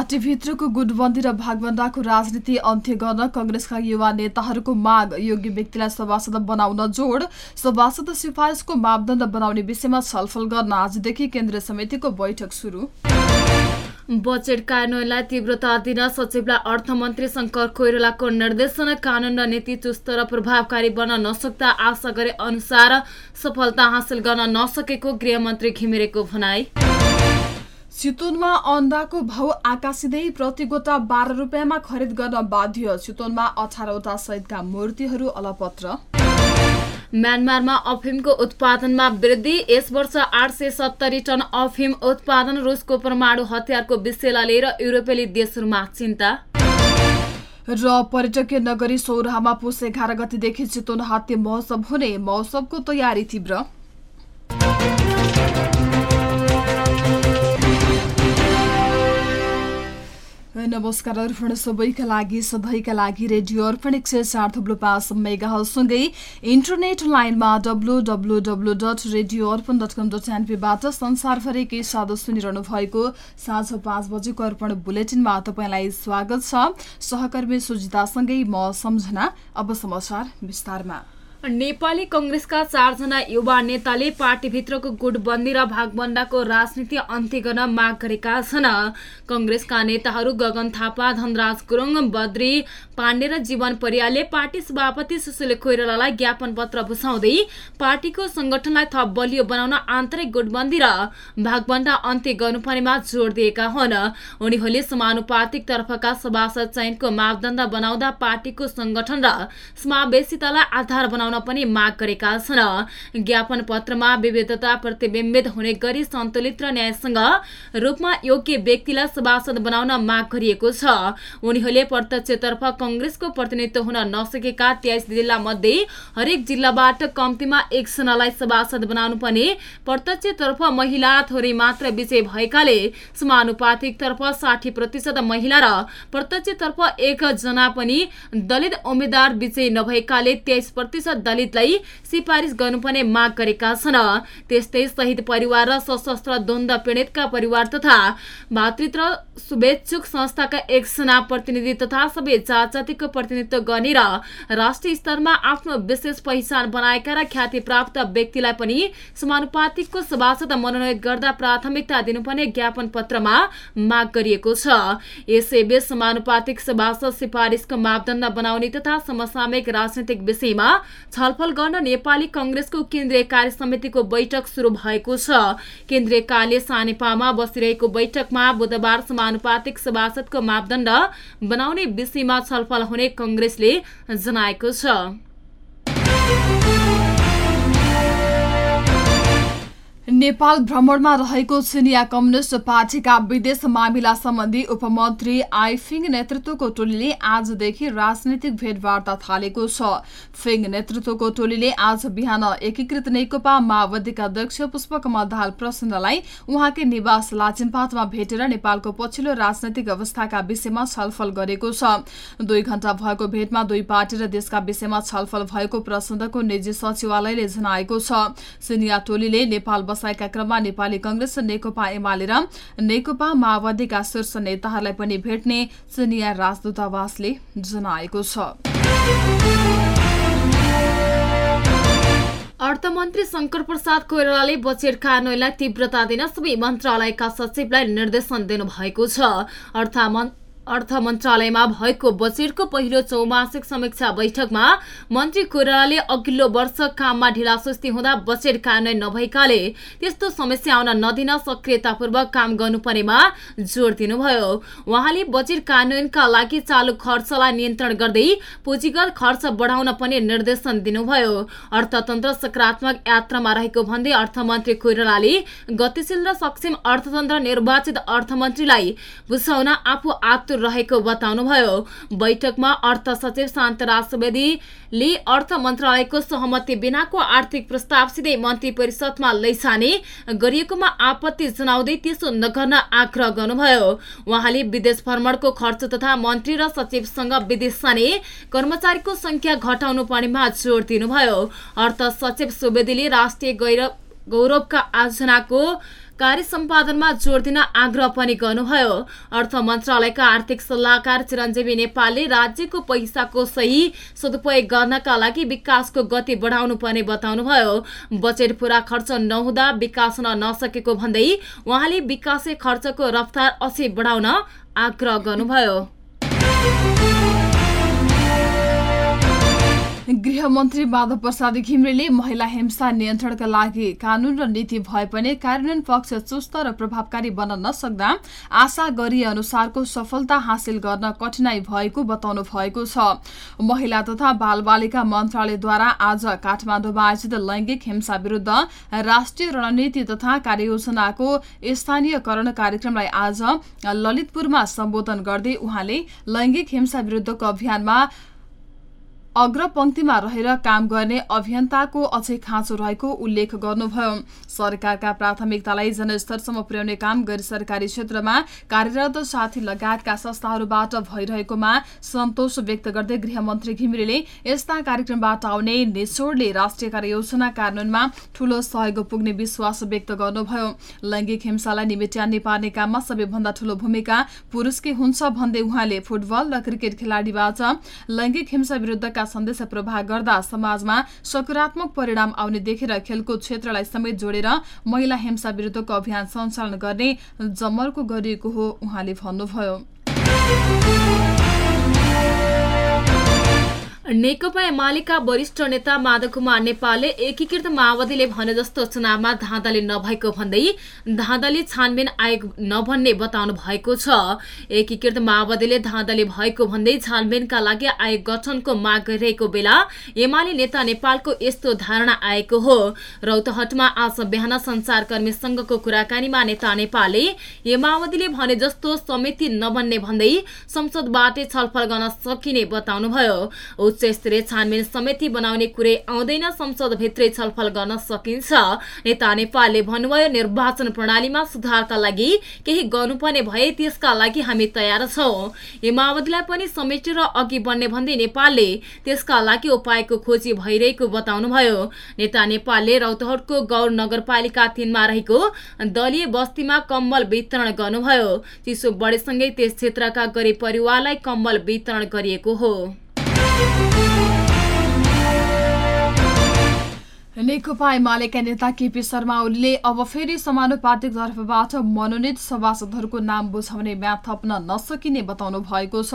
पार्टीभित्रको गुटबन्दी र भागभण्डाको राजनीति अन्त्य गर्न कंग्रेसका युवा नेताहरूको माग। योग्य व्यक्तिलाई सभासद बनाउन जोड सभासद सिफारिसको मापदण्ड बनाउने विषयमा छलफल गर्न आजदेखि केन्द्रीय समितिको बैठक सुरु। बजेट कार्यान्वयनलाई तीव्रता दिन सचिवलाई अर्थमन्त्री शङ्कर कोइरालाको निर्देशन कानून र नीति चुस्त र प्रभावकारी बन्न नसक्दा आशा गरे अनुसार सफलता हासिल गर्न नसकेको गृहमन्त्री घिमिरेको भनाई। चितवनमा अण्डाको भाउ आकाशिँदै प्रति गोटा बाह्र रुपियाँमा खरिद गर्न बाध्य। चितवनमा अठारवटा सहितका मूर्तिहरू अलपत्र। म्यानमारमा अफिमको उत्पादनमा वृद्धि। यस वर्ष आठ सय सत्तरी टन अफिम उत्पादन रुसको परमाणु हतियारको विषयलाई लिएर युरोपेली देशहरूमा चिन्ता। र पर्यटकीय नगरी सौराहामा पुस एघार गतिदेखि चितवन हात्ती महोत्सव हुने महोत्सवको तयारी तीव्र। नमस्कार अर्पण सबैका लागि सधैँका लागि रेडियो अर्पण एक सय चार थुप्रो पाँच मेगाहरूसँगै इन्टरनेट लाइनमा W W W dot radio Arpan dot com dot एनपीबाट संसारभरिकै साधु सुनिरहनु भएको साँझ पाँच बजेको अर्पण बुलेटिनमा तपाईँलाई स्वागत छ सहकर्मी सुजितासँगै म सम्झना अब समाचार विस्तारमा नेपाली कंग्रेसका चारजना युवा नेताले पार्टीभित्रको गुटबन्दी र भागबण्डाको राजनीति अन्त्य गर्न माग गरेका छन्। कंग्रेसका नेताहरू गगन थापा धनराज गुरुङ बद्री पाण्डे र जीवन परियालले पार्टी सभापति सुशील कोइरालालाई ज्ञापन पत्र बुझाउँदै पार्टीको संगठनलाई थप बलियो बनाउन आन्तरिक गुटबन्दी र भागबण्डा अन्त्य गर्नुपर्नेमा जोड़ दिएका हुन्। उनीहरूले समानुपातिक तर्फका सभासद चयनको मापदण्ड बनाउँदा पार्टीको संगठन र समावेशितालाई आधार बनाउन बनाउन पनि माग गरेका छन्। ज्ञापन पत्रमा विविधता प्रतिबिम्बित हुने गरी सन्तुलित र न्यायसँग रूपमा योग्य व्यक्तिलाई सभासद बनाउन माग गरिएको छ। उनीहरूले प्रत्यक्षतर्फ कंग्रेसको प्रतिनिधित्व हुन नसकेका तेइस जिल्ला मध्ये हरेक जिल्लाबाट कम्तीमा एकजनालाई सभासद बनाउनु पर्ने प्रत्यक्षतर्फ महिला थोरै मात्र विजय भएकाले समानुपातिक तर्फ साठी प्रतिशत महिला र प्रत्यक्षतर्फ एकजना पनि दलित उम्मेद्वार विजय नभएकाले तेइस प्रतिशत दलितलाई सिफारिस गर्नुपर्ने माग गरेका छन्। त्यस्तै शहीद परिवार र सशस्त्र द्वन्द पीडितका परिवार तथा भातृत्व शुभेच्छुक संस्थाका एकजना प्रतिनिधि तथा सबै जात जातिको प्रतिनिधित्व गर्ने र राष्ट्रिय स्तरमा आफ्नो विशेष पहिचान बनाएका र ख्याति प्राप्त व्यक्तिलाई पनि समानुपातिकको सभासद मनोनयन गर्दा प्राथमिकता दिनुपर्ने ज्ञापन पत्रमा माग गरिएको छ। यसैबीच समानुपातिक सभासद सिफारिसको मापदण्ड बनाउने तथा समसामयिक राजनैतिक विषयमा छलफल गर्न नेपाली कंग्रेसको केन्द्रीय कार्य समितिको बैठक शुरू भएको छ। केन्द्रीय कार्य सानेपामा बसिरहेको बैठकमा बुधबार समानुपातिक सभासदको मापदण्ड बनाउने विषयमा छलफल हुने कंग्रेसले जनाएको छ। नेपाल भ्रमणमा रहेको चिनिया कम्युनिष्ट पार्टीका विदेश मामिला सम्बन्धी उपमन्त्री आइफिङ नेतृत्वको टोलीले आजदेखि राजनैतिक भेटवार्ता थालेको छ। फिङ नेतृत्वको टोलीले आज बिहान एकीकृत नेकपा माओवादीका अध्यक्ष पुष्पकमल दाहाल प्रसन्नलाई उहाँकै निवास लाचिनपाटमा भेटेर नेपालको पछिल्लो राजनैतिक अवस्थाका विषयमा छलफल गरेको छ। दुई घण्टा भएको भेटमा दुई पार्टी र देशका विषयमा छलफल भएको प्रसन्नको निजी सचिवालयले जनाएको छ। सिनिया टोलीले नेपाल बसाइका क्रममा नेपाली कंग्रेस नेकपा एमाले र नेकपा माओवादीका शीर्ष नेताहरूलाई पनि भेट्ने चिनिया राजदूतावासले जनाएको छ। अर्थमन्त्री शङ्कर प्रसाद कोइरालाले बजेट कार्यान्वयनलाई तीव्रता दिन सबै मन्त्रालयका सचिवलाई निर्देशन दिनुभएको छ। अर्थ मन्त्रालयमा भएको बजेटको पहिलो चौमासिक समीक्षा बैठकमा मन्त्री कोइरालाले अघिल्लो वर्ष काममा ढिलासुस्ती हुँदा बजेट कार्यान्वयन नभएकाले त्यस्तो समस्या आउन नदिन सक्रियतापूर्वक काम गर्नुपर्नेमा जोड़ दिनुभयो। उहाँले बजेट कार्यान्वयनका लागि चालु खर्चलाई नियन्त्रण गर्दै पुँजीगत खर्च बढाउन पनि निर्देशन दिनुभयो। अर्थतन्त्र सकारात्मक यात्रामा रहेको भन्दै अर्थमन्त्री कोइरालाले गतिशील र सक्षम अर्थतन्त्र निर्वाचित अर्थमन्त्रीलाई बुझाउन आफू आतुर रहेको बताउनुभयो। बैठकमा अर्थ सचिव शान्तराज सुवेदीले अर्थ मन्त्रालयको सहमति बिनाको आर्थिक प्रस्ताव सिधै मन्त्री परिषदमा लैसाने गरिएकोमा आपत्ति जनाउँदै त्यसो नगर्न आग्रह गर्नुभयो। उहाँले विदेश भ्रमणको खर्च तथा मन्त्री र सचिवसँग विदेश जाने कर्मचारीको संख्या घटाउनु पर्नेमा जोड़ दिनुभयो। अर्थ सचिव सुवेदीले राष्ट्रिय गौरवका आयोजनाको कार्य सम्पादनमा जोड दिन आग्रह पनि गर्नुभयो। अर्थ मन्त्रालयका आर्थिक सल्लाहकार चिरञ्जीवी नेपालले राज्यको पैसाको सही सदुपयोग गर्नका लागि विकासको गति बढाउनु पर्ने बताउनुभयो। बजेट पूरा खर्च नहुँदा विकास हुन नसकेको भन्दै उहाँले विकासे खर्चको रफ्तार अझै बढाउन आग्रह गर्नुभयो। गृहमन्त्री माधव प्रसाद घिम्रेले महिला हिंसा नियन्त्रणका लागि कानून र नीति भए पनि कार्यान्वयन पक्ष चुस्त र प्रभावकारी बन्न नसक्दा आशा गरिए अनुसारको सफलता हासिल गर्न कठिनाई भएको बताउनु भएको छ। महिला तथा बालबालिका मन्त्रालयद्वारा आज काठमाडौँमा आयोजित लैंगिक हिंसा विरूद्ध राष्ट्रिय रणनीति तथा कार्ययोजनाको स्थानीयकरण कार्यक्रमलाई आज ललितपुरमा सम्बोधन गर्दै उहाँले लैंगिक हिंसा विरूद्धको अभियानमा अग्रपंक्तिमा रहेर काम गर्ने अभियन्ताको अझै खाँचो रहेको उल्लेख गर्नुभयो। सरकारका प्राथमिकतालाई जनस्तरसम्म पुर्याउने काम गैर सरकारी क्षेत्रमा कार्यरत साथी लगायतका संस्थाहरूबाट भइरहेकोमा सन्तोष व्यक्त गर्दै गृहमन्त्री घिमिरेले यस्ता कार्यक्रमबाट आउने निचोडले राष्ट्रिय कार्ययोजना कार्यान्वयनमा ठूलो सहयोग पुग्ने विश्वास व्यक्त गर्नुभयो। लैंगिक हिंसालाई निमेट्यान्ने पार्ने काममा सबैभन्दा ठूलो भूमिका पुरूषकै हुन्छ भन्दै उहाँले फुटबल र क्रिकेट खेलाड़ीबाट लैंगिक हिंसा विरूद्धका सन्देश प्रभाव गर्दा समाजमा सकारात्मक परिणाम आउने देखेर खेलकुद क्षेत्रलाई समेत जोडेर महिला हिंसा विरूद्धको अभियान सञ्चालन गर्ने जमर्को गरिएको हो उहाँले भन्नुभयो। नेकपा एमालेका वरिष्ठ नेता माधव कुमार नेपालले एकीकृत माओवादीले भने जस्तो चुनावमा धाँधली नभएको भन्दै धाँधली छानबिन आयोग नभन्ने बताउनु भएको छ। एकीकृत माओवादीले धाँधली भएको भन्दै छानबिनका लागि आयोग गठनको माग गरिरहेको बेला एमाले नेता नेपालको यस्तो धारणा आएको हो। रौतहटमा आज बिहान संचारकर्मीसँगको कुराकानीमा नेता नेपालले माओवादीले भने जस्तो समिति नबन्ने भन्दै संसदबाटै छलफल गर्न सकिने बताउनुभयो। उच्च स्तरीय छानबिन समिति बनाउने कुरै आउँदैन संसदभित्रै छलफल गर्न सकिन्छ। नेता नेपालले भन्नुभयो निर्वाचन प्रणालीमा सुधारका लागि केही गर्नुपर्ने भए त्यसका लागि हामी तयार छौँ। यो माओवादीलाई पनि समेटेर अघि बढ्ने भन्दै नेपालले त्यसका लागि उपायको खोजी भइरहेको बताउनुभयो। नेता नेपालले रौतहटको गौर नगरपालिका तिनमा रहेको दलीय बस्तीमा कम्बल वितरण गर्नुभयो। चिसो बढेसँगै त्यस क्षेत्रका गरिब परिवारलाई कम्बल वितरण गरिएको हो। नेकपा एमालेका नेता केपी शर्मा ओलीले अब फेरि समानुपातिक तर्फबाट मनोनित सभासदहरूको नाम बुझाउने म्याद थप्न नसकिने बताउनु भएको छ।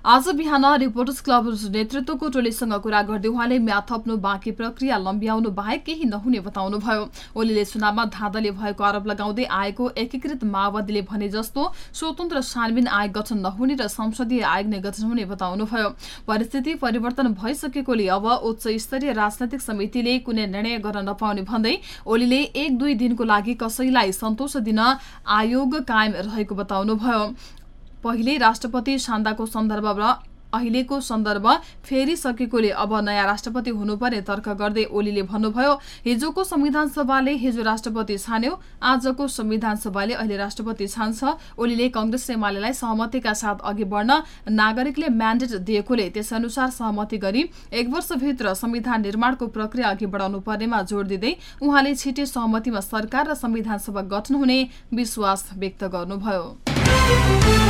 आज बिहान रिपोर्टर्स क्लब नेतृत्वको टोलीसँग कुरा गर्दै उहाँले म्याद थप्नु बाँकी प्रक्रिया लम्ब्याउनु बाहेक केही नहुने बताउनुभयो। ओलीले चुनावमा धाँधले भएको आरोप लगाउँदै आएको एकीकृत माओवादीले भने जस्तो स्वतन्त्र छानबिन आयोग गठन नहुने र संसदीय आयोग नै गठन हुने बताउनुभयो। परिस्थिति परिवर्तन भइसकेकोले अब उच्च स्तरीय राजनैतिक समितिले कुनै निर्णय गर्न नपाउने भन्दै ओलीले एक दुई दिनको लागि कसैलाई सन्तोष दिन आयोग कायम रहेको बताउनुभयो। पहिले राष्ट्रपति सान्दाको सन्दर्भ र अहिलेको सन्दर्भ फेरिसकेकोले अब नयाँ राष्ट्रपति हुनुपर्ने तर्क गर्दै ओलीले भन्नुभयो हिजोको संविधान सभाले हिजो राष्ट्रपति छान्यो आजको संविधान सभाले अहिले राष्ट्रपति छान्छ। ओलीले कंग्रेस एमालेलाई सहमतिका साथ अघि बढ्न नागरिकले म्यान्डेट दिएकोले त्यसअनुसार सहमति गरी एक वर्षभित्र संविधान निर्माणको प्रक्रिया अघि बढाउनु पर्नेमा जोड़ दिँदै उहाँले छिटे सहमतिमा सरकार र संविधान सभा गठन हुने विश्वास व्यक्त गर्नुभयो।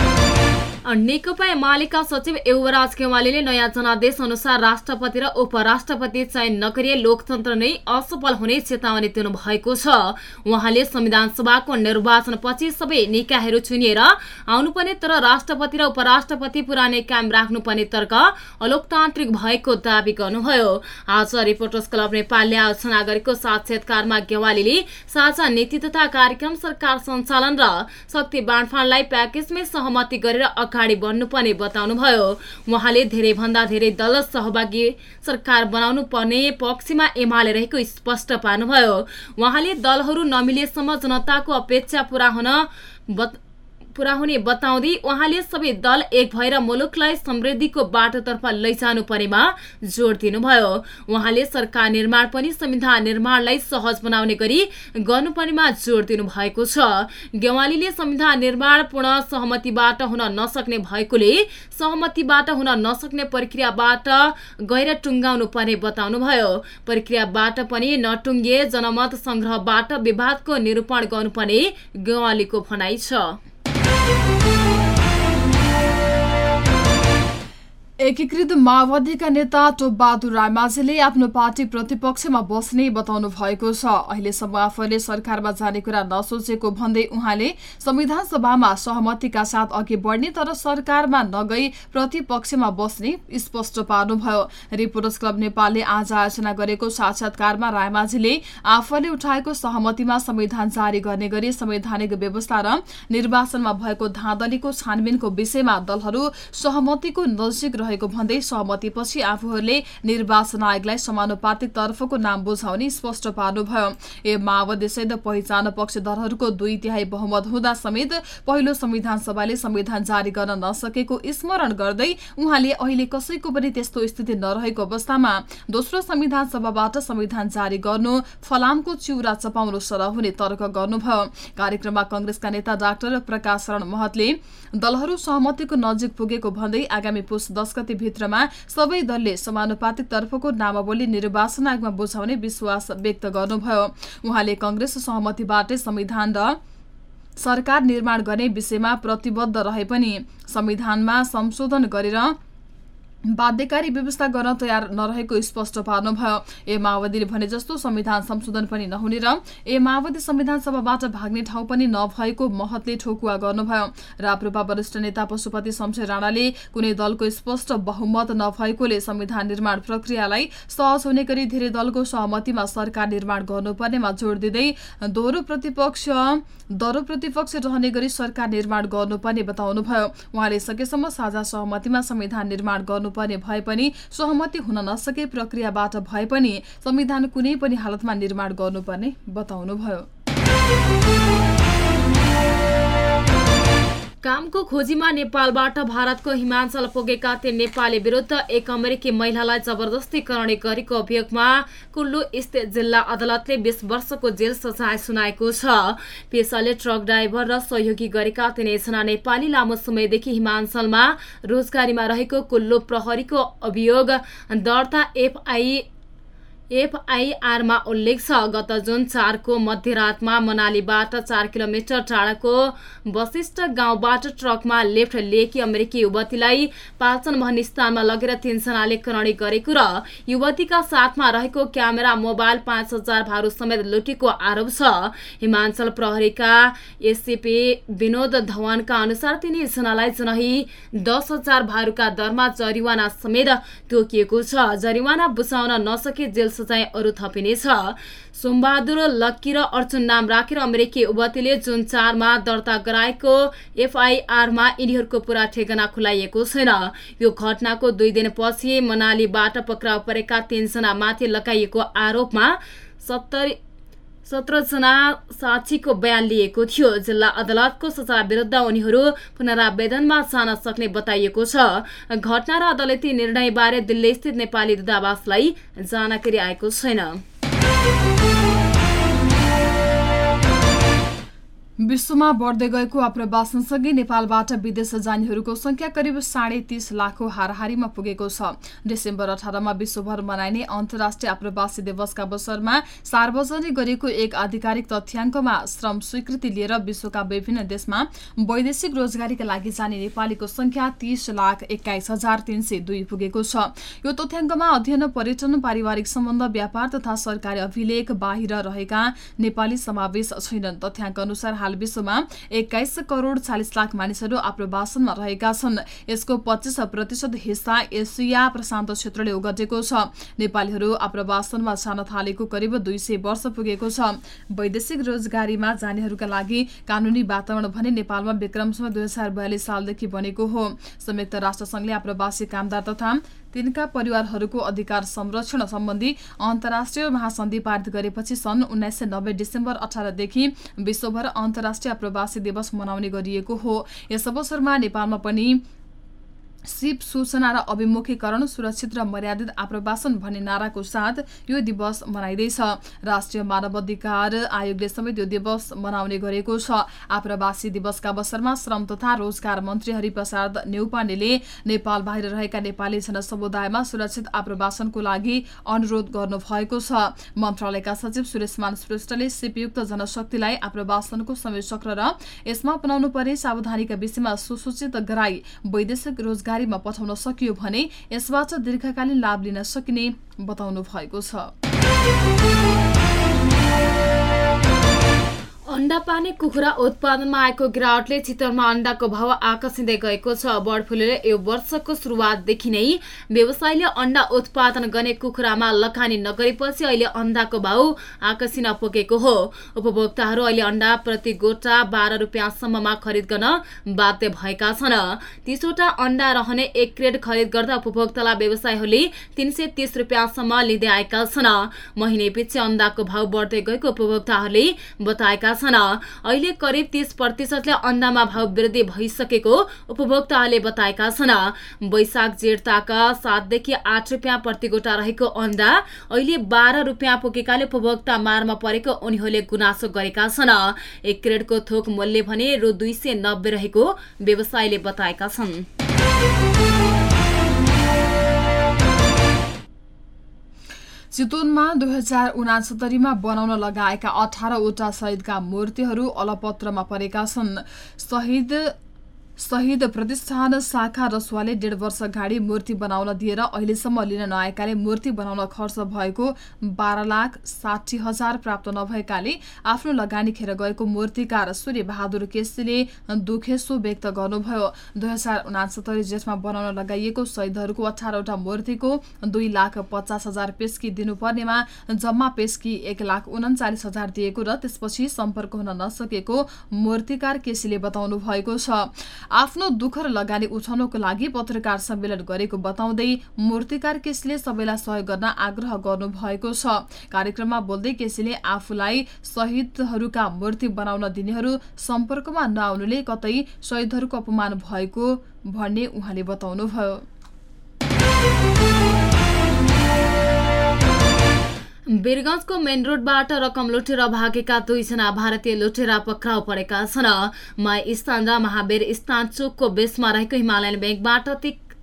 नेकपा एमालेका सचिव युवराज केवालीले नयाँ जनादेश अनुसार राष्ट्रपति र उपराष्ट्रपति चयन नगरिए लोकतन्त्र नै असफल हुने चेतावनी दिनु भएको छ। उहाँले संविधान सभाको निर्वाचनपछि सबै निकायहरू चुनिएर आउनुपर्ने तर राष्ट्रपति र उपराष्ट्रपति पुरानै कायम राख्नुपर्ने तर्क अलोकतान्त्रिक भएको दावी गर्नुभयो। आज रिपोर्टर्स क्लब नेपालले आलोचना गरेको साक्षात्कारमा गेवालीले साझा नीति तथा कार्यक्रम सरकार सञ्चालन र शक्ति बाँडफाँडलाई प्याकेजमै सहमति गरेर अगाडि बढ्नुपर्ने बताउनुभयो। उहाँले धेरैभन्दा धेरै दल सहभागी सरकार बनाउनु पर्ने पक्षमा एमाले रहेको स्पष्ट पार्नुभयो। उहाँले दलहरू नमिलेसम्म जनताको अपेक्षा पूरा हुन पुरा हुने बताउँदै उहाँले सबै दल एक भएर मुलुकलाई समृद्धिको बाटोतर्फ लैजानु परेमा जोड दिनुभयो। उहाँले सरकार निर्माण पनि संविधान निर्माणलाई सहज बनाउने गरी गर्नुपर्नेमा जोड दिनु भएको छ। गेवालीले संविधान निर्माण पूर्ण सहमतिबाट हुन नसक्ने भएकोले सहमतिबाट हुन नसक्ने प्रक्रियाबाट गएर टुङ्गाउनु पर्ने बताउनुभयो। प्रक्रियाबाट पनि नटुङ्गे जनमत संग्रहबाट विवादको निरूपण गर्नुपर्ने गेवालीको भनाइ छ। एकीकृत माओवादीका नेता टोपबहादुर रायमाझीले आफ्नो पार्टी प्रतिपक्षमा बस्ने बताउनु भएको छ। अहिलेसम्म आफूले सरकारमा जाने कुरा नसोचेको भन्दै उहाँले संविधान सभामा सहमतिका साथ अघि बढ्ने तर सरकारमा नगई प्रतिपक्षमा बस्ने स्पष्ट पार्नुभयो। रिपोर्टर्स क्लब नेपालले आज आयोजना गरेको साक्षात्कारमा रायमाझीले आफूले उठाएको सहमतिमा संविधान जारी गर्ने गरी संवैधानिक व्यवस्था र निर्वाचनमा भएको धाँधलीको छानबिनको विषयमा दलहरू सहमतिको नजिक रहेको भन्दै सहमतिपछि आफूहरूले निर्वाचन आयोगलाई समानुपातिक तर्फको नाम बुझाउने स्पष्ट पार्नुभयो। ए माओवादीसहित पहिचान पक्षधरहरूको दुई तिहाई बहुमत हुँदा समेत पहिलो संविधान सभाले संविधान जारी गर्न नसकेको स्मरण गर्दै उहाँले अहिले कसैको पनि त्यस्तो स्थिति नरहेको अवस्थामा दोस्रो संविधान सभाबाट संविधान जारी गर्नु फलामको चिउरा चपाउनु सरह हुने तर्क गर्नुभयो। कार्यक्रममा कंग्रेसका नेता डाक्टर प्रकाश शरण महतले दलहरू सहमतिको नजिक पुगेको भन्दै आगामी पुष दश भित्रमा सबै दलले समानुपातिक तर्फको नामावली निर्वाचन आयोगमा बुझाउने विश्वास व्यक्त गर्नुभयो। उहाँले कंग्रेस सहमतिबाटै संविधान र सरकार निर्माण गर्ने विषयमा प्रतिबद्ध रहे पनि संविधानमा संशोधन गरेर बाध्यकारी व्यवस्था गर्न तयार नरहेको स्पष्ट पार्नुभयो। ए माओवादीले भने जस्तो संविधान संशोधन पनि नहुने र ए माओवादी संविधान सभाबाट भाग्ने ठाउँ पनि नभएको महतले ठोकुवा गर्नुभयो। राप्रपा वरिष्ठ नेता पशुपति शमशेर राणाले कुनै दलको स्पष्ट बहुमत नभएकोले संविधान निर्माण प्रक्रियालाई सहज हुने गरी धेरै दलको सहमतिमा सरकार निर्माण गर्नुपर्नेमा जोड़ दिँदै दोहोरो प्रतिपक्ष दरो प्रतिपक्ष रहने गरी सरकार निर्माण गर्नुपर्ने बताउनुभयो। उहाँले सकेसम्म साझा सहमतिमा संविधान निर्माण गर्नु गर्नुपर्ने भए पनि सहमति हुन नसके प्रक्रियाबाट भए पनि संविधान कुनै पनि हालतमा निर्माण गर्नुपर्ने बताउनुभयो। कामको खोजीमा नेपालबाट भारतको हिमाञ्चल पुगेका तीन नेपाली विरुद्ध एक अमेरिकी महिलालाई जबरजस्ती करणे गरेको अभियोगमा कुल्लु स्थित जिल्ला अदालतले बीस वर्षको जेल सजाय सुनाएको छ। पेसाले ट्रक ड्राइभर र सहयोगी गरेका तीनैजना नेपाली लामो समयदेखि हिमाञ्चलमा रोजगारीमा रहेको कुल्लु प्रहरीको अभियोग दर्ता एफआई एफआईआरमा उल्लेख छ गत जुन चारको मध्यरातमा मनालीबाट चार किलोमिटर टाढाको वशिष्ठ गाउँबाट ट्रकमा लेफ्ट लिएकी अमेरिकी युवतीलाई पाचन भन्ने स्थानमा लगेर तीनजनाले करणी गरेको र युवतीका साथमा रहेको क्यामेरा मोबाइल पाँच हजार भारू समेत लुटेको आरोप छ। हिमाञ्चल प्रहरीका एससिपी विनोद धवानका अनुसार तिनैजनालाई जनही दस हजार भारूका दरमा जरिवाना समेत तोकिएको छ। जरिवाना बुझाउन नसके जेल सजाय अरू थपिनेछ। सोमबहादुर लक्की र अर्जुन नाम राखेर अमेरिकी युवतीले जुन चारमा दर्ता गराएको एफआईआरमा यिनीहरूको पुरा ठेगाना खुलाइएको छैन। यो घटनाको दुई दिनपछि मनालीबाट पक्राउ परेका तीनजना माथि लगाइएको आरोपमा सत्तरी सत्रजना साक्षीको बयान लिएको थियो जिल्ला अदालतको सजाय विरुद्ध उनीहरू पुनरावेदनमा जान सक्ने बताइएको छ। घटना र अदालती निर्णयबारे दिल्ली स्थित नेपाली दूतावासलाई जानकारी आएको छैन। विश्वमा बढ्दै गएको आप्रवासनसँगै नेपालबाट विदेश जानेहरूको संख्या करिब साढे तीस लाखको हाराहारीमा पुगेको छ। डिसेम्बर अठारमा विश्वभर मनाइने अन्तर्राष्ट्रिय आप्रवासी दिवसका अवसरमा सार्वजनिक गरिएको एक आधिकारिक तथ्याङ्कमा श्रम स्वीकृति लिएर विश्वका विभिन्न देशमा वैदेशिक रोजगारीका लागि जाने नेपालीको संख्या तीस लाख एक्काइस हजार तीन सय दुई पुगेको छ। यो तथ्याङ्कमा अध्ययन पर्यटन पारिवारिक सम्बन्ध व्यापार तथा सरकारी अभिलेख बाहिर रहेका नेपाली समावेश छैनन्। तथ्याङ्क अनुसार हाल विश्वमा एक्काइस करोड़ चालिस लाख मानिसहरू आप्रवासनमा रहेका छन्। यसको पच्चिस प्रतिशत हिस्सा एसिया प्रशान्त क्षेत्रले ओगटेको छ। नेपालीहरू आप्रवासनमा जान थालेको करिब दुई सय वर्ष पुगेको छ। वैदेशिक रोजगारीमा जानेहरूका लागि कानूनी वातावरण भने नेपालमा विक्रमसम्म दुई सालदेखि बनेको हो। संयुक्त राष्ट्र संघले आप्रवासी कामदार तथा तिनका परिवारहरूको अधिकार संरक्षण सम्बन्धी अन्तर्राष्ट्रिय महासन्धि पारित गरेपछि सन् उन्नाइस सय नब्बे डिसेम्बर अठारदेखि विश्वभर अन्तर्राष्ट्रिय प्रवासी दिवस मनाउने गरिएको हो। यस अवसरमा नेपालमा पनि सिप सूचना र अभिमुखीकरण सुरक्षित र मर्यादित आप्रवासन भन्ने नाराको साथ यो दिवस मनाइँदैछ। राष्ट्रिय मानव अधिकार आयोगले समेत यो दिवस मनाउने गरेको छ। आप्रवासी दिवसका अवसरमा श्रम तथा रोजगार मन्त्री हरिप्रसाद नेउपानेले नेपाल बाहिर रहेका नेपाली जनसमुदायमा सुरक्षित आप्रवासनको लागि अनुरोध गर्नुभएको छ। मन्त्रालयका सचिव सुरेशमान श्रेष्ठले सिपयुक्त जनशक्तिलाई आप्रवासनको समय चक्र र यसमा अपनाउनु पर्ने सावधानीका विषयमा सुसूचित गराई वैदेशिक रोजगार रोजगारीमा पठाउन सकियो भने यसबाट दीर्घकालीन लाभ लिन सकिने बताउनु भएको छ। अण्डा पाने कुखुरा उत्पादनमा आएको गिरावटले चितवनमा अण्डाको भाव आकर्षिँदै गएको छ। बर्ड फ्लूले यो वर्षको सुरुवातदेखि नै व्यवसायले अण्डा उत्पादन गर्ने कुखुरामा लगानी नगरेपछि अहिले अण्डाको भाउ आकर्षिन पुगेको हो। उपभोक्ताहरू अहिले अण्डा प्रति गोटा बाह्र रुपियाँसम्ममा खरिद गर्न बाध्य भएका छन्। तीसवटा अण्डा रहने एक क्रेड खरिद गर्दा उपभोक्तालाई व्यवसायहरूले तीन सय तीस रुपियाँसम्म लिँदै आएका छन्। महिने पछि अण्डाको भाव बढ्दै गएको उपभोक्ताहरूले बताएका छन्। अहिले करिब तीस प्रतिशतले अन्डामा भाव वृद्धि भइसकेको उपभोक्ताहरूले बताएका छन्। वैशाख जेठताका सातदेखि आठ रुपियाँ प्रति गोटा रहेको अन्डा अहिले बाह्र रुपियाँ पुगेकाले उपभोक्ता मारमा परेको उनीहरूले गुनासो गरेका छन्। एक क्रेडको थोक मूल्य भने रु दुई सय नब्बे रहेको व्यवसायीले बताएका छन्। चितवनमा दुई हजार उनासत्तरीमा बनाउन लगाएका अठारवटा शहीदका मूर्तिहरू अलपत्रमा परेका छन्। शहीद शहीद प्रतिष्ठान शाखा रसुवाले डेढ वर्ष अगाडि मूर्ति बनाउन दिएर अहिलेसम्म लिन नआएकाले मूर्ति बनाउन खर्च भएको बाह्र लाख साठी हजार प्राप्त नभएकाले आफ्नो लगानी खेर गएको मूर्तिकार सूर्य बहादुर केसीले दुखेसो व्यक्त गर्नुभयो। दुई हजार उनासत्तरी जेठमा बनाउन लगाइएको शहीदहरूको अठारवटा मूर्तिको दुई लाख पचास हजार पेस्की दिनुपर्नेमा जम्मा पेस्की एक लाख उन्चालिस हजार दिएको र त्यसपछि सम्पर्क हुन नसकेको मूर्तिकार केसीले बताउनु भएको छ। आफ्नो दुःख र लगानी उठाउनको लागि पत्रकार सम्मेलन गरेको बताउँदै मूर्तिकार केसीले सबैलाई सहयोग गर्न आग्रह गर्नुभएको छ। कार्यक्रममा बोल्दै केसीले आफूलाई शहीदहरूका मूर्ति बनाउन दिनेहरू सम्पर्कमा नआउनुले कतै शहीदहरूको अपमान भएको भन्ने उहाँले बताउनुभयो। वीरगंजको मेन रोडबाट रकम लुटेर भागेका दुईजना भारतीय लुटेरा पक्राउ परेका छन्। माई स्थान र महावीर स्थान चोकको बेसमा रहेको हिमालयन ब्याङ्कबाट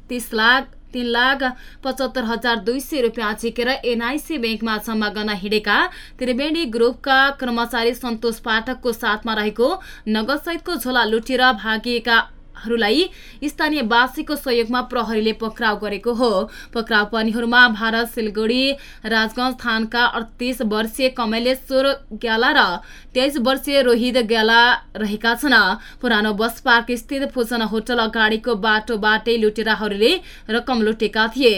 तिस लाख तीन लाख पचहत्तर हजार दुई सय रुपियाँ झिकेर एनआइसी ब्याङ्कमा जम्मा गर्न हिँडेका त्रिवेणी ग्रुपका कर्मचारी सन्तोष पाठकको साथमा रहेको नगदसहितको झोला लुटेर भागिएका हरूलाई स्थानीय वासीको सहयोगमा प्रहरीले पक्राउ गरेको हो। पक्राउ पर्नेहरूमा भारत सिलगढी राजगंज थानका अडतिस वर्षीय कमलेश्वर ग्याला र तेइस वर्षीय रोहित ग्याला रहेका छन्। पुरानो बस पार्क स्थित फुसन होटल अगाडिको बाटोबाटै लुटेराहरूले रकम लुटेका थिए।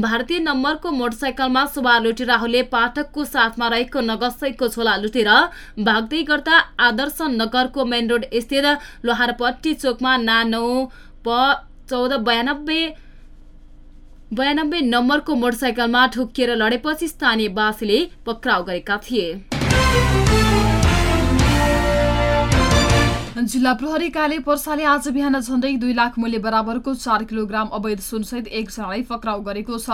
भारतीय नम्बरको मोटरसाइकलमा सवार लुटेराहरूले पाठकको साथमा रहेको नगदसहितको छोला लुटेर भाग्दै गर्दा आदर्श नगरको मेन रोड स्थित लोहारपट्टी चोकमा नौ प चौध बयानब्बे बयानब्बे नम्बरको मोटरसाइकलमा ठोकिएर लडेपछि स्थानीयवासीले पक्राउ गरेका थिए। जिल्ला प्रहरी कार्य पर्साले आज बिहान झण्डै दुई लाख मूल्य बराबरको चार किलोग्राम अवैध सुनसहित एकजनालाई पक्राउ गरेको छ।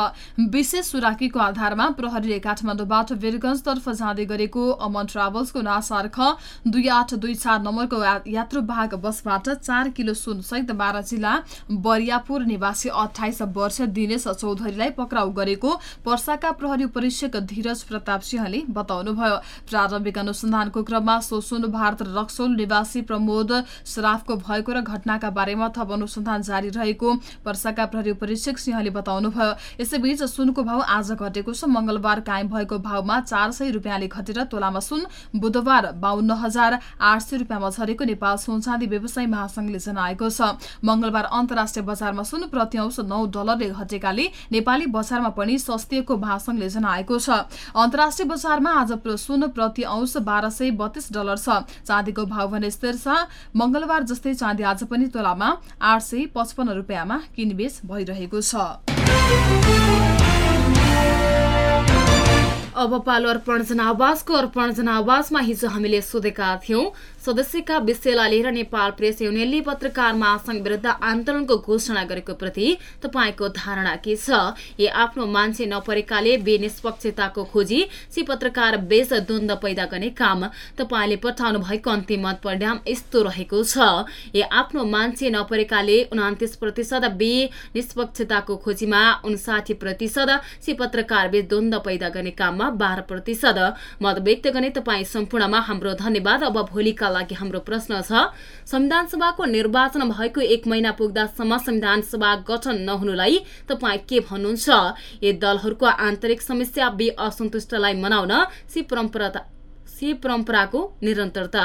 विशेष सुराकीको आधारमा प्रहरीले काठमाडौँबाट वीरगंजतर्फ जाँदै गरेको अमन ट्राभल्सको नासार्ख दुई आठ दुई चार नम्बरको यात्रुवाहक बसबाट चार किलो सुनसहित बाह्र जिल्ला बरियापुर निवासी अठाइस वर्ष दिनेश चौधरीलाई पक्राउ गरेको पर्साका प्रहरी परीक्षक धीरज प्रताप सिंहले बताउनुभयो। प्रारम्भिक अनुसन्धानको क्रममा सोसुन भारत रक्सोल निवासी प्रमुख प्रमोद सराफको भएको र घटनाका बारेमा थप अनुसन्धान जारी रहेको वर्षाका प्रहरी परीक्षक सिंहले बताउनुभयो। यसैबीच सुनको भाव आज घटेको छ। मंगलबार कायम भएको भावमा चार सय रुपियाँले घटेर तोलामा सुन बुधबार बाहन्न हजार आठ सय रुपियाँमा झरेको नेपाल सुनचाँदी व्यवसाय महासंघले जनाएको छ। मंगलबार अन्तर्राष्ट्रिय बजारमा सुन प्रति अंश नौ डलरले घटेकाले नेपाली बजारमा पनि सस्तिएको महासंघले जनाएको छ। अन्तर्राष्ट्रिय बजारमा आज सुन प्रति अंश बाह्र सय बत्तीस डलर छ। चाँदीको भाव भने स्थिर छ मंगलबार जस्तै चाँदी आज पनि तोलामा आठ सय पचपन्न रुपियाँमा किनबेच भइरहेको छ। अब पालो अर्पण जनावासको अर्पण जनावासमा हिजो हामीले सोधेका थियौं सदस्यका विषयलाई लिएर नेपाल प्रेस युनियनले पत्रकार महासंघ विरुद्ध आन्दोलनको घोषणा गरेको प्रति तपाईँको धारणा के छ? ए आफ्नो मान्छे नपरेकाले बेनिष्पक्षताको खोजी सी पत्रकार बेस द्वन्द पैदा गर्ने काम तपाईँले पठाउनु भएको अन्तिम मत परिणाम यस्तो रहेको छ। ए आफ्नो मान्छे नपरेकाले उनातिस प्रतिशत बे निष्पक्षताको खोजीमा उन्साठी प्रतिशत सी पत्रकार बेस द्वन्द पैदा गर्ने काममा बाह्र प्रतिशत। मत व्यक्त गर्ने तपाईँ सम्पूर्णमा हाम्रो धन्यवाद। अब भोलिका लागि हाम्रो प्रश्न छ संविधान सभाको निर्वाचन भएको एक महिना पुग्दासम्म संविधान सभा गठन नहुनुलाई तपाईँ के भन्नुहुन्छ? यी दलहरूको आन्तरिक समस्या बे असन्तुष्टलाई मनाउन सी परम्परा सी परम्पराको निरन्तरता।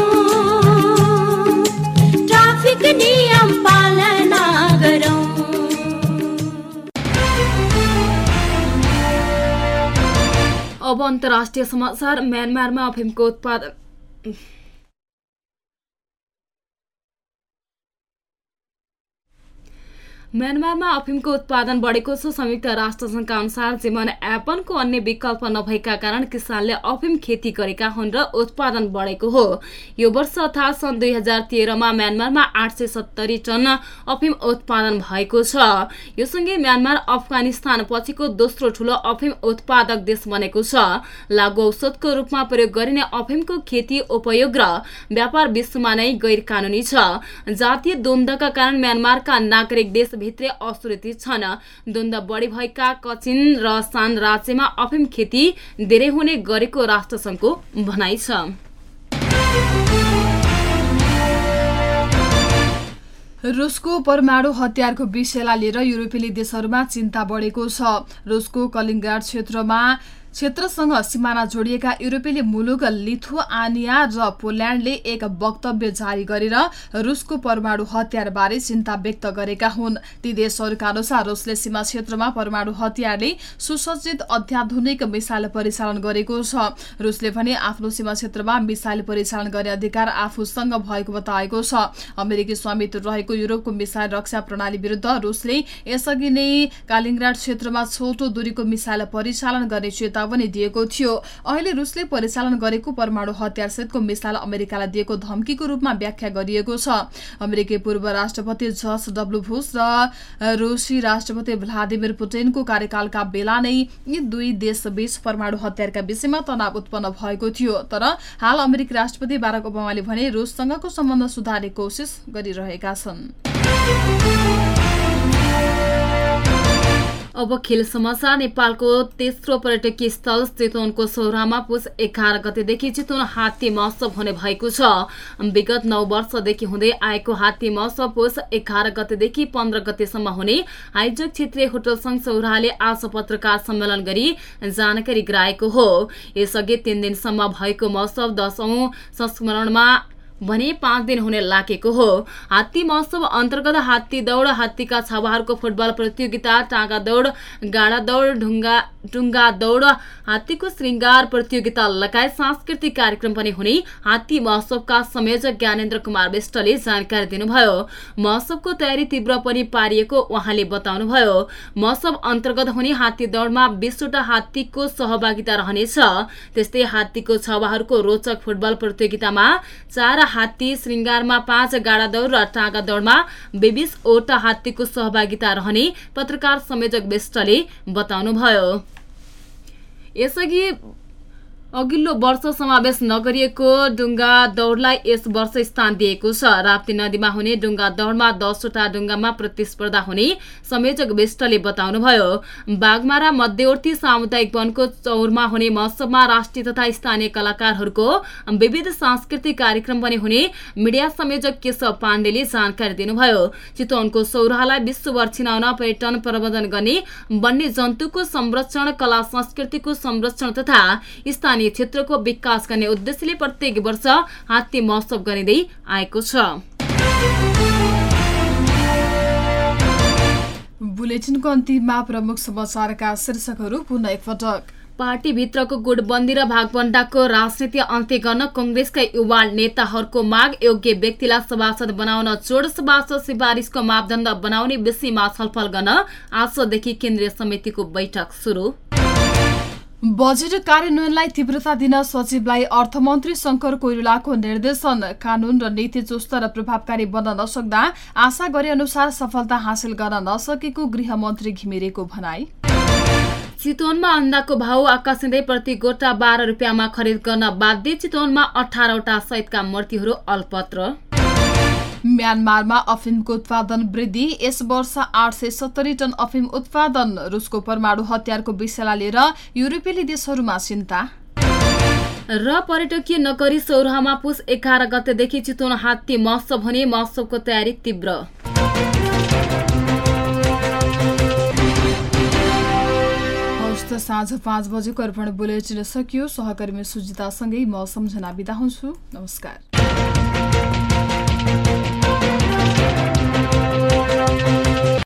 अब अन्तर्राष्ट्रिय समाचार म्यानमारमा अफिमको उत्पादन म्यानमारमा अफिमको उत्पादन बढेको छ। संयुक्त राष्ट्रसङ्घका अनुसार जीवन यापनको अन्य विकल्प नभएका कारण किसानले अफिम खेती गरेका हुन् र उत्पादन बढेको हो। यो वर्ष अर्थात् सन् दुई हजार तेह्रमा म्यानमारमा आठ सय सत्तरी टन अफिम उत्पादन भएको छ। यो सँगै म्यानमार अफगानिस्तान पछिको दोस्रो ठूलो अफिम उत्पादक देश बनेको छ। लागु औषधको रूपमा प्रयोग गरिने अफिमको खेती उपयोग र व्यापार विश्वमा नै गैर छ। जातीय द्वन्द्वका कारण म्यानमारका नागरिक देश भित्रै असुरक्षित छन्। द्वन्द बढी भएका कचिन र सान राज्यमा अफिम खेती धेरै हुने गरेको राष्ट्रसङ्घको भनाइ छ। रुसको परमाणु हतियारको विषयलाई लिएर युरोपेली देशहरूमा चिन्ता बढेको छ। रुसको कलिङ्गाड क्षेत्रमा क्षेत्रसँग सिमाना जोडिएका युरोपेली मुलुक लिथुआनिया र पोल्याण्डले एक वक्तव्य जारी गरेर रुसको परमाणु हतियारबारे चिन्ता व्यक्त गरेका हुन्। ती देशहरूका अनुसार रुसले सीमा क्षेत्रमा परमाणु हतियारले सुसज्जित अत्याधुनिक मिसाइल परिचालन गरेको छ। रुसले भने आफ्नो सीमा क्षेत्रमा मिसाइल परिचालन गर्ने अधिकार आफूसँग भएको बताएको छ। अमेरिकी स्वामित्व रहेको युरोपको मिसाइल रक्षा प्रणाली विरुद्ध रुसले यसअघि नै कालिङग्राड क्षेत्रमा छोटो दूरीको मिसाइल परिचालन गर्ने चेतावनी दिएको थियो। अहिले रुसले परिचालन गरेको परमाणु हतियारसहितको मिसाइल अमेरिकालाई दिएको धम्कीको रूपमा व्याख्या गरिएको छ। अमेरिकी पूर्व राष्ट्रपति जर्ज डब्लु भुस र रुसी राष्ट्रपति भ्लादिमिर पुटिनको कार्यकालका बेला नै यी दुई देशबीच परमाणु हतियारका विषयमा तनाव उत्पन्न भएको थियो। तर हाल अमेरिकी राष्ट्रपति बाराक ओबामाले भने रुससँगको सम्बन्ध सुधार्ने कोसिस गरिरहेका छन्। अब खेल समाचार नेपालको तेस्रो पर्यटकीय स्थल चितवनको सौरामा पुस एघार गतेदेखि चितवन हात्ती महोत्सव हुने भएको छ। विगत नौ वर्षदेखि हुँदै आएको हात्ती महोत्सव पुस एघार गतेदेखि पन्ध्र गतेसम्म हुने। आयोजक क्षेत्रीय होटल संघ सौराले आज पत्रकार सम्मेलन गरी जानकारी गराएको हो। यसअघि तीन दिनसम्म भएको महोत्सव दशौं संस्मरणमा भने पाँच दिन हुने लागेको हो। हात्ती महोत्सव अन्तर्गत हात्ती दौड हात्तीका छावाहरूको फुटबल प्रतियोगिता टाँगा दौड गाडा दौड ढुङ्गा डुङ्गा दौड हात्तीको श्रृङ्गार प्रतियोगिता लगायत सांस्कृतिक कार्यक्रम पनि हुने हात्ती महोत्सवका संयोजक ज्ञानेन्द्र कुमार विष्टले जानकारी दिनुभयो। महोत्सवको तयारी तीव्र पनि पारिएको उहाँले बताउनुभयो। महोत्सव अन्तर्गत हुने हात्ती दौडमा बिसवटा हात्तीको सहभागिता रहनेछ। त्यस्तै हात्तीको छावाहरूको रोचक फुटबल प्रतियोगितामा चार हात्ती श्रृङ्गारमा पाँच गाडा दौड र टाँगा दौडमा बेबिसवटा हात्तीको सहभागिता रहने पत्रकार संयोजक विष्टले बताउनुभयो। यसअघि अघिल्लो वर्ष समावेश नगरिएको डुङ्गा दौडलाई यस वर्ष स्थान दिएको छ। राप्ती नदीमा हुने डुङ्गा दौडमा दसवटा डुङ्गामा प्रतिस्पर्धा हुने संयोजक विष्टले बताउनुभयो। बागमारा मध्यवर्ती सामुदायिक वनको चौरमा हुने महोत्सवमा राष्ट्रिय तथा स्थानीय कलाकारहरूको विविध सांस्कृतिक कार्यक्रम पनि हुने मिडिया संयोजक केशव पाण्डेले जानकारी दिनुभयो। चितवनको सौराहालाई विश्वभर छिनाउन पर्यटन प्रबन्धन गर्ने वन्य जन्तुको संरक्षण कला संस्कृतिको संरक्षण तथा स्थानीय स्थानीय क्षेत्रको विकास गर्ने उद्देश्यले प्रत्येक वर्ष हात्ती महोत्सव गरिँदै आएको छ। बुलेटिनको अन्तिममा प्रमुख समाचारका शीर्षकहरू पुनः एकपटक। पार्टीभित्रको गुटबन्दी र भागबण्डाको राजनीति अन्त्य गर्न कंग्रेसका युवा नेताहरूको माग योग्य व्यक्तिलाई सभासद बनाउन जोड सभासद सिफारिसको मापदण्ड बनाउने विषयमा छलफल गर्न आजदेखि केन्द्रीय समितिको बैठक शुरू बजेट कार्यान्वयनलाई तीव्रता दिन सचिवलाई अर्थमन्त्री शङ्कर कोइरालाको निर्देशन। कानून र नीति चुस्त र प्रभावकारी बन्न नसक्दा आशा गरे अनुसार सफलता हासिल गर्न नसकेको गृहमन्त्री घिमिरेको भनाई। चितवनमा अन्डाको भाउ आकाशिँदै प्रति गोटा बाह्र रुपियाँमा खरिद गर्न बाध्य। चितवनमा अठारवटा सहितका मूर्तिहरू अल्पत्र। म्यानमारमा अफिमको उत्पादन वृद्धि यस वर्ष आठ सय सत्तरी टन अफिम उत्पादन रुसको परमाणु हतियारको विषयलाई लिएर युरोपेली देशहरूमा चिन्ता। र पर्यटकीय नगरी सौराहामा पुस एघार गतेदेखि चितवन हात्ती महोत्सव हुने महोत्सवको तयारी तीव्र। साँझ पाँच बजेको अर्पण बुलेटिन सकियो। सहकर्मी सुजितासँगै म सम्झना बिदा हुन्छु। नमस्कार।